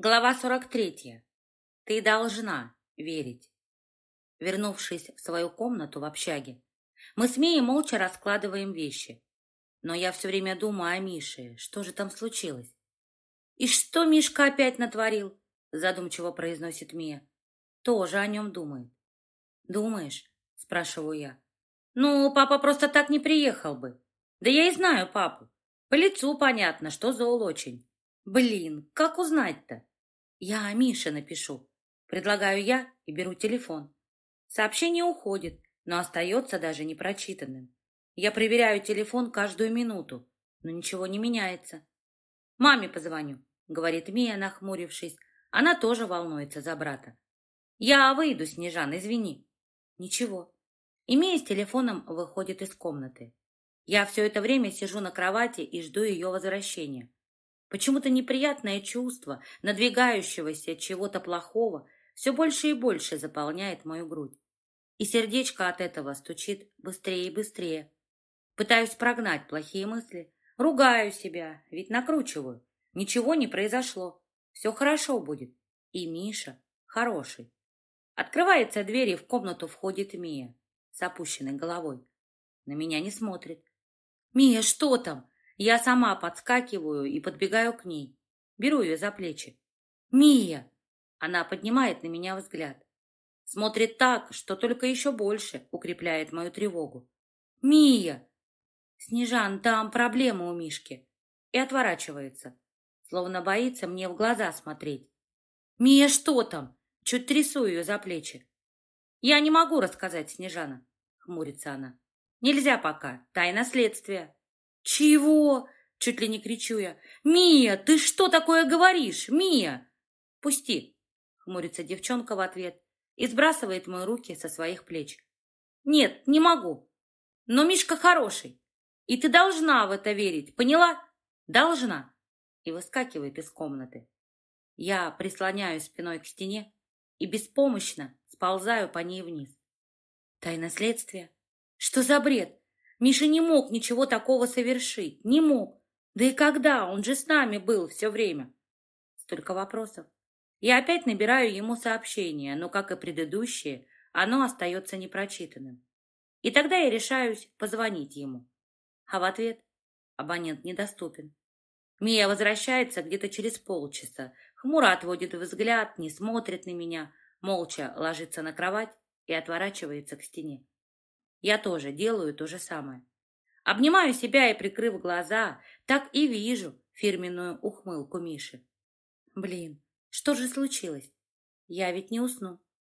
Глава 43. Ты должна верить. Вернувшись в свою комнату в общаге, мы с Мией молча раскладываем вещи. Но я все время думаю о Мише. Что же там случилось? «И что Мишка опять натворил?» Задумчиво произносит Мия. Тоже о нем думает. «Думаешь?» Спрашиваю я. «Ну, папа просто так не приехал бы. Да я и знаю папу. По лицу понятно, что зол очень. Блин, как узнать-то?» Я Мише напишу. Предлагаю я и беру телефон. Сообщение уходит, но остается даже непрочитанным. Я проверяю телефон каждую минуту, но ничего не меняется. «Маме позвоню», — говорит Мия, нахмурившись. Она тоже волнуется за брата. «Я выйду, Снежан, извини». «Ничего». И Мия с телефоном выходит из комнаты. Я все это время сижу на кровати и жду ее возвращения. Почему-то неприятное чувство, надвигающегося чего-то плохого, все больше и больше заполняет мою грудь. И сердечко от этого стучит быстрее и быстрее. Пытаюсь прогнать плохие мысли, ругаю себя, ведь накручиваю. Ничего не произошло, все хорошо будет. И Миша хороший. Открывается дверь, и в комнату входит Мия с опущенной головой. На меня не смотрит. «Мия, что там?» Я сама подскакиваю и подбегаю к ней. Беру ее за плечи. «Мия!» Она поднимает на меня взгляд. Смотрит так, что только еще больше укрепляет мою тревогу. «Мия!» «Снежан, там проблема у Мишки!» И отворачивается, словно боится мне в глаза смотреть. «Мия, что там?» Чуть трясу ее за плечи. «Я не могу рассказать, Снежана», — хмурится она. «Нельзя пока. Тайна следствия». «Чего?» — чуть ли не кричу я. «Мия, ты что такое говоришь? Мия!» «Пусти!» — хмурится девчонка в ответ и сбрасывает мои руки со своих плеч. «Нет, не могу. Но Мишка хороший, и ты должна в это верить, поняла? Должна!» И выскакивает из комнаты. Я прислоняюсь спиной к стене и беспомощно сползаю по ней вниз. Тайна следствия? Что за бред? Миша не мог ничего такого совершить, не мог. Да и когда? Он же с нами был все время. Столько вопросов. Я опять набираю ему сообщение, но, как и предыдущее, оно остается непрочитанным. И тогда я решаюсь позвонить ему. А в ответ абонент недоступен. Мия возвращается где-то через полчаса. Хмуро отводит взгляд, не смотрит на меня, молча ложится на кровать и отворачивается к стене. Я тоже делаю то же самое. Обнимаю себя и, прикрыв глаза, так и вижу фирменную ухмылку Миши. Блин, что же случилось? Я ведь не усну.